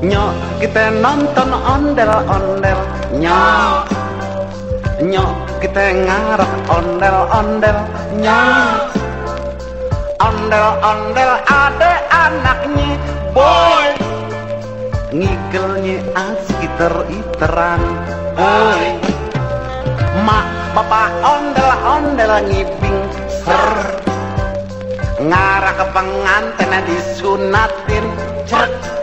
kita nonton ondel-ondel nyok nyok kita ngarep ondel-ondel nyok ondel-ondel ada anaknya boy. Ngigelnya asik iter-iteran boy. Mak bapak ondel-ondel ngiping ser. Ngarah ke pengantin disunatin cek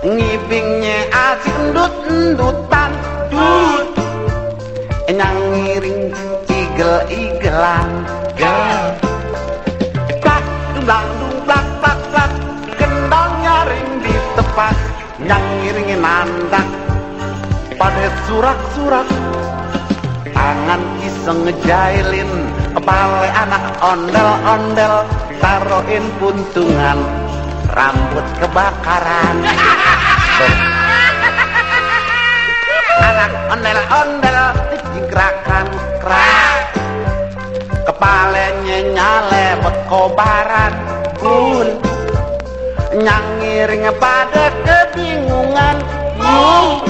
ngibingnya asik endut-endutan dut yang ngiring igel-igelan gel plak dumblang dumplak plak plak kendang nyaring di tepat yang ngiringin nandak pada surak-surak. Tangan iseng ngejailin. Kepala anak ondel-ondel. Taruhin puntungan. Rambut kebakaran anak ondel-ondel dijingkrakan kerak. Kepalanya nyale bekobaran pun nyangiring pada kebingungan uh,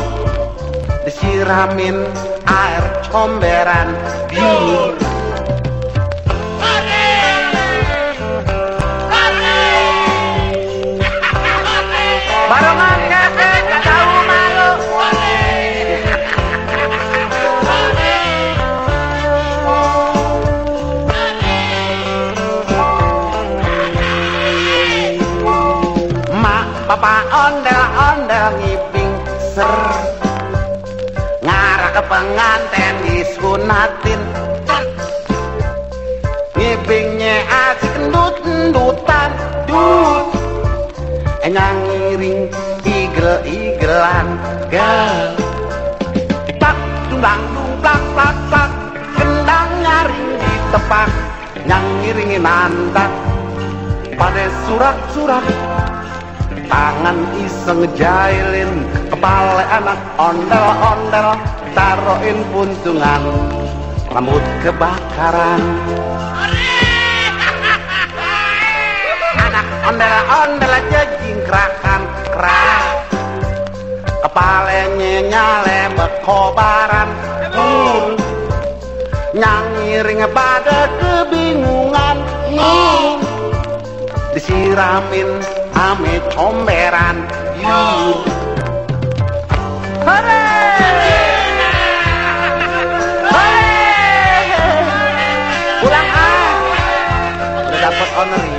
disiramin air comberan biur papa ondel-ondel ngiping ser. Ngarah ke pengantin disunatin. Ngipingnya asik endut-endutan dut. Yang ngiring igel-igelan gal. Tak dumbang dumplak plak plak. Kendang nyaring di tepak. Yang ngiringin nandak pada surak-surak tangan iseng jailin kepala anak ondel-ondel taruhin puntungan rambut kebakaran. Anak ondel-ondel aja jingkrakan kerak kepalanya nyale bekobaran. Uh, nyangiring pada kebingungan disiramin ame comberan yuk Hore! Hore! Pulang ah! Udah dapet honor